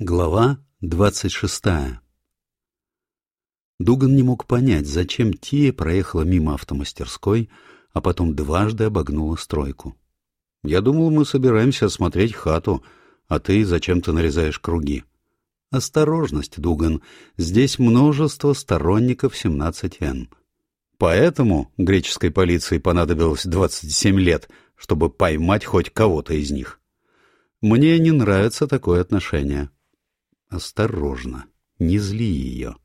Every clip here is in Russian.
Глава двадцать шестая Дуган не мог понять, зачем Тия проехала мимо автомастерской, а потом дважды обогнула стройку. «Я думал, мы собираемся осмотреть хату, а ты зачем-то нарезаешь круги». «Осторожность, Дуган, здесь множество сторонников 17Н». Поэтому греческой полиции понадобилось 27 лет, чтобы поймать хоть кого-то из них. Мне не нравится такое отношение. Осторожно, не зли ее.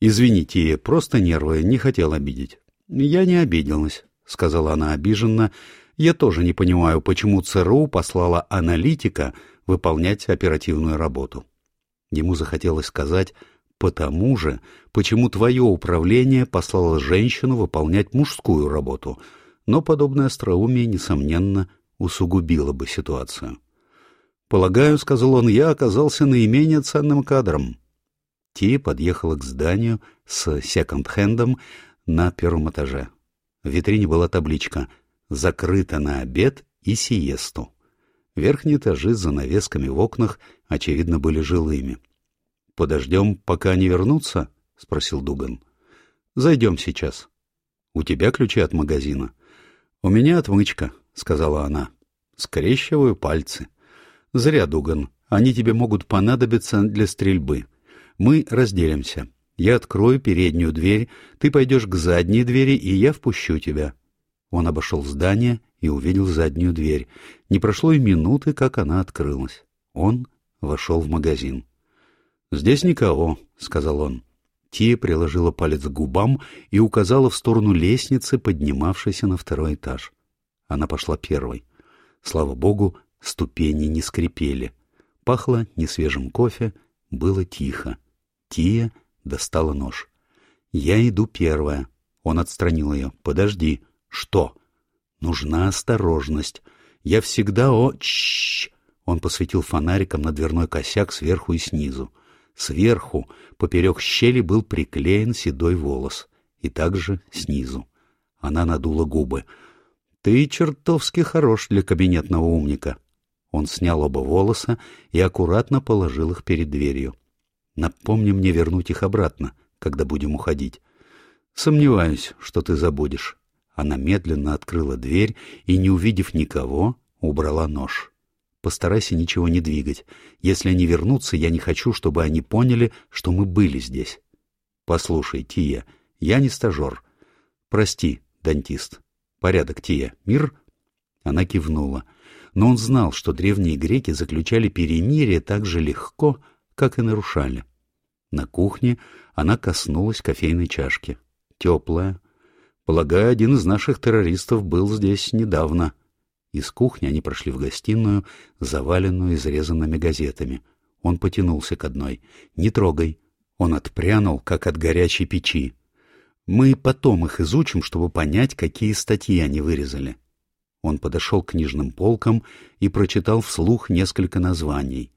Извините, просто нервы, не хотел обидеть. Я не обиделась, сказала она обиженно. Я тоже не понимаю, почему ЦРУ послала аналитика выполнять оперативную работу. Ему захотелось сказать «потому же, почему твое управление послало женщину выполнять мужскую работу», но подобное остроумие, несомненно, усугубило бы ситуацию. «Полагаю, — сказал он, — я оказался наименее ценным кадром». Ти подъехала к зданию с секонд-хендом на первом этаже. В витрине была табличка «Закрыто на обед и сиесту». Верхние этажи с занавесками в окнах, очевидно, были жилыми. «Подождем, пока они вернутся?» — спросил Дуган. «Зайдем сейчас». «У тебя ключи от магазина?» «У меня отмычка», — сказала она. «Скрещиваю пальцы». «Зря, Дуган. Они тебе могут понадобиться для стрельбы. Мы разделимся. Я открою переднюю дверь, ты пойдешь к задней двери, и я впущу тебя». Он обошел здание и увидел заднюю дверь. Не прошло и минуты, как она открылась. Он вошел в магазин. «Здесь никого», — сказал он. Тия приложила палец к губам и указала в сторону лестницы, поднимавшейся на второй этаж. Она пошла первой. Слава богу, ступени не скрипели. Пахло несвежим кофе, было тихо. Тия достала нож. «Я иду первая». Он отстранил ее. «Подожди». «Что?» «Нужна осторожность. Я всегда о...» Чш. Он посветил фонариком на дверной косяк сверху и снизу. Сверху, поперек щели, был приклеен седой волос. И также снизу. Она надула губы. «Ты чертовски хорош для кабинетного умника». Он снял оба волоса и аккуратно положил их перед дверью. «Напомни мне вернуть их обратно, когда будем уходить». «Сомневаюсь, что ты забудешь». Она медленно открыла дверь и, не увидев никого, убрала нож. «Постарайся ничего не двигать. Если они вернутся, я не хочу, чтобы они поняли, что мы были здесь». «Послушай, Тия, я не стажер. Прости, дантист. Порядок, Тия. Мир?» Она кивнула но он знал, что древние греки заключали перемирие так же легко, как и нарушали. На кухне она коснулась кофейной чашки. Теплая. Полагаю, один из наших террористов был здесь недавно. Из кухни они прошли в гостиную, заваленную изрезанными газетами. Он потянулся к одной. «Не трогай». Он отпрянул, как от горячей печи. «Мы потом их изучим, чтобы понять, какие статьи они вырезали». Он подошел к книжным полкам и прочитал вслух несколько названий.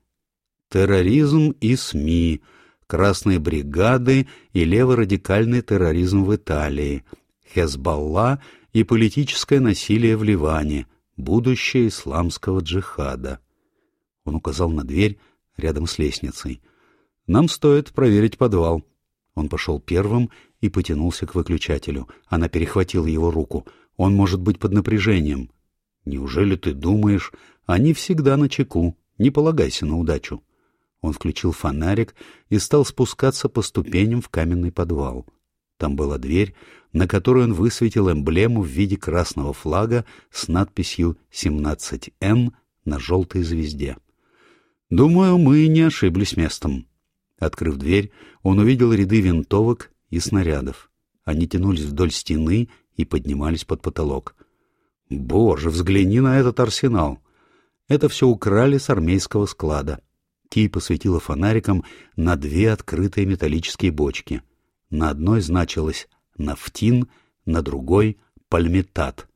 «Терроризм и СМИ», «Красные бригады» и «Леворадикальный терроризм в Италии», «Хезбалла» и «Политическое насилие в Ливане», «Будущее исламского джихада». Он указал на дверь рядом с лестницей. «Нам стоит проверить подвал». Он пошел первым и потянулся к выключателю. Она перехватила его руку. «Он может быть под напряжением». Неужели ты думаешь, они всегда на чеку, не полагайся на удачу. Он включил фонарик и стал спускаться по ступеням в каменный подвал. Там была дверь, на которой он высветил эмблему в виде красного флага с надписью «17Н» на желтой звезде. «Думаю, мы не ошиблись местом». Открыв дверь, он увидел ряды винтовок и снарядов. Они тянулись вдоль стены и поднимались под потолок. Боже, взгляни на этот арсенал. Это все украли с армейского склада. Ти посветила фонариком на две открытые металлические бочки. На одной значилось «нафтин», на другой — «пальмитат».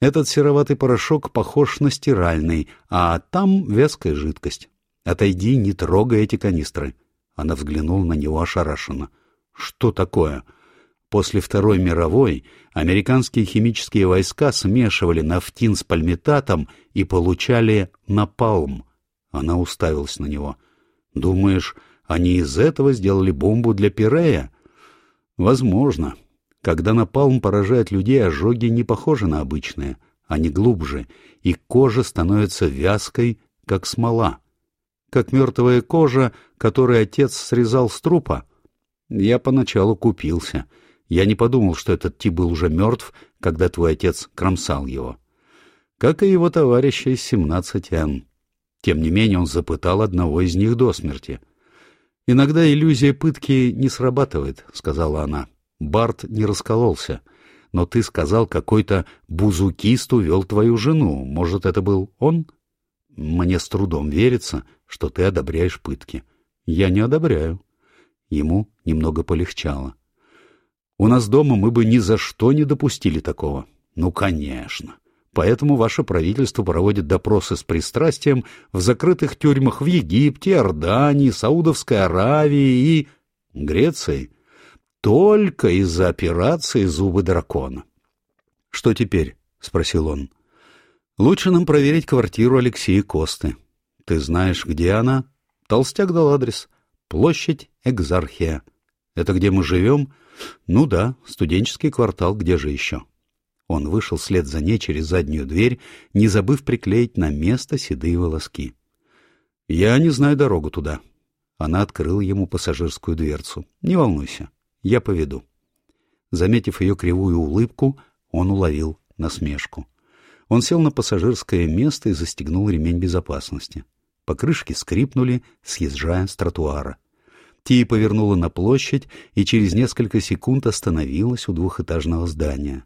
Этот сероватый порошок похож на стиральный, а там вязкая жидкость. Отойди, не трогай эти канистры. Она взглянула на него ошарашенно. Что такое? — После Второй мировой американские химические войска смешивали нафтин с пальмитатом и получали напалм. Она уставилась на него. Думаешь, они из этого сделали бомбу для Пирея? Возможно. Когда напалм поражает людей, ожоги не похожи на обычные, они глубже, и кожа становится вязкой, как смола. Как мертвая кожа, которую отец срезал с трупа. Я поначалу купился. Я не подумал, что этот тип был уже мертв, когда твой отец кромсал его. Как и его товарища из 17Н. Тем не менее он запытал одного из них до смерти. «Иногда иллюзия пытки не срабатывает», — сказала она. Барт не раскололся. Но ты сказал, какой-то бузукист увел твою жену. Может, это был он? Мне с трудом верится, что ты одобряешь пытки. Я не одобряю. Ему немного полегчало. У нас дома мы бы ни за что не допустили такого. Ну, конечно. Поэтому ваше правительство проводит допросы с пристрастием в закрытых тюрьмах в Египте, Иордании, Саудовской Аравии и Греции только из-за операции «Зубы дракона». «Что теперь?» — спросил он. «Лучше нам проверить квартиру Алексея Косты. Ты знаешь, где она?» Толстяк дал адрес. Площадь Экзархия. Это где мы живем? Ну да, студенческий квартал, где же еще? Он вышел вслед за ней через заднюю дверь, не забыв приклеить на место седые волоски. «Я не знаю дорогу туда». Она открыла ему пассажирскую дверцу. «Не волнуйся, я поведу». Заметив ее кривую улыбку, он уловил насмешку. Он сел на пассажирское место и застегнул ремень безопасности. Покрышки скрипнули, съезжая с тротуара. Тия повернула на площадь и через несколько секунд остановилась у двухэтажного здания.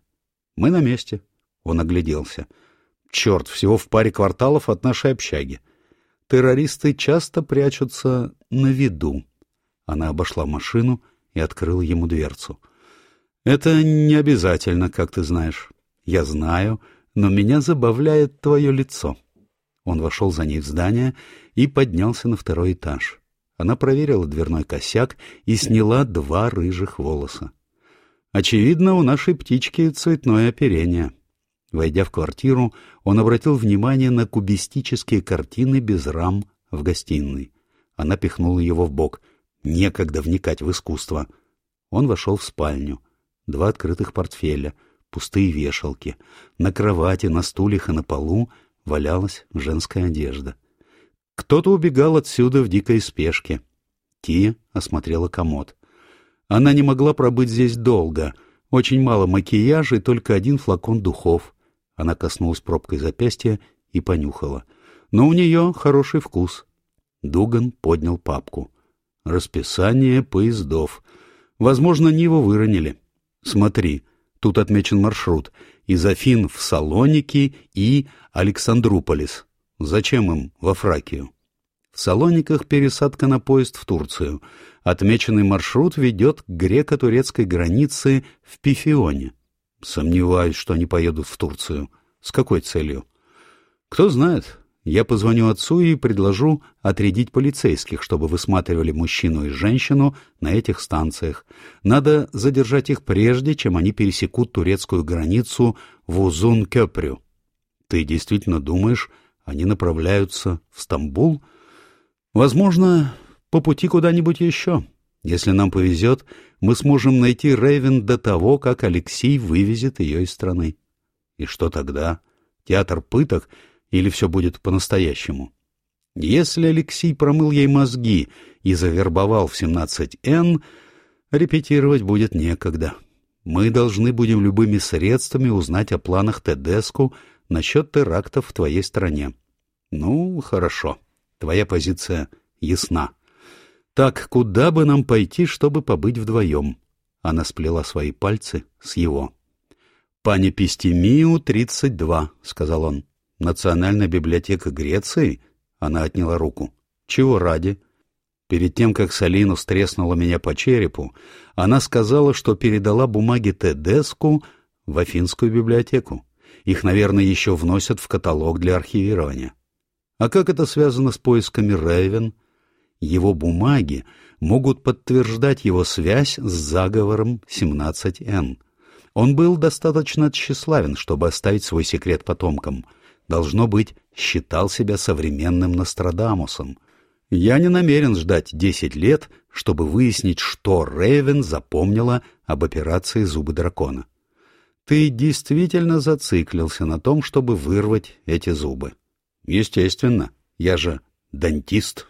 «Мы на месте», — он огляделся. «Черт, всего в паре кварталов от нашей общаги. Террористы часто прячутся на виду». Она обошла машину и открыла ему дверцу. «Это не обязательно, как ты знаешь. Я знаю, но меня забавляет твое лицо». Он вошел за ней в здание и поднялся на второй этаж. Она проверила дверной косяк и сняла два рыжих волоса. Очевидно, у нашей птички цветное оперение. Войдя в квартиру, он обратил внимание на кубистические картины без рам в гостиной. Она пихнула его в бок — Некогда вникать в искусство. Он вошел в спальню. Два открытых портфеля, пустые вешалки. На кровати, на стульях и на полу валялась женская одежда. Кто-то убегал отсюда в дикой спешке. Тия осмотрела комод. Она не могла пробыть здесь долго. Очень мало макияжа и только один флакон духов. Она коснулась пробкой запястья и понюхала. Но у нее хороший вкус. Дуган поднял папку. Расписание поездов. Возможно, Ниву выронили. Смотри, тут отмечен маршрут. Из Афин в Салоники и Александруполис. Зачем им во Фракию? В Салониках пересадка на поезд в Турцию. Отмеченный маршрут ведет к греко-турецкой границе в Пифионе. Сомневаюсь, что они поедут в Турцию. С какой целью? Кто знает, я позвоню отцу и предложу отрядить полицейских, чтобы высматривали мужчину и женщину на этих станциях. Надо задержать их прежде, чем они пересекут турецкую границу в Узун-Кёпрю. Ты действительно думаешь, они направляются в Стамбул? Возможно, по пути куда-нибудь еще. Если нам повезет, мы сможем найти Рейвен до того, как Алексей вывезет ее из страны. И что тогда? Театр пыток — или все будет по-настоящему? Если Алексей промыл ей мозги и завербовал в 17Н, репетировать будет некогда. Мы должны будем любыми средствами узнать о планах Тедеску насчет терактов в твоей стране. Ну, хорошо. Твоя позиция ясна. Так, куда бы нам пойти, чтобы побыть вдвоем? Она сплела свои пальцы с его. «Пане Пистемию, 32», — сказал он. Национальная библиотека Греции? Она отняла руку. Чего ради? Перед тем, как Салину стреснула меня по черепу, она сказала, что передала бумаги Тедеску в Афинскую библиотеку. Их, наверное, еще вносят в каталог для архивирования. А как это связано с поисками Рейвен? Его бумаги могут подтверждать его связь с заговором 17Н. Он был достаточно тщеславен, чтобы оставить свой секрет потомкам — должно быть, считал себя современным Нострадамусом. Я не намерен ждать десять лет, чтобы выяснить, что Рейвен запомнила об операции «Зубы дракона». Ты действительно зациклился на том, чтобы вырвать эти зубы. Естественно, я же дантист.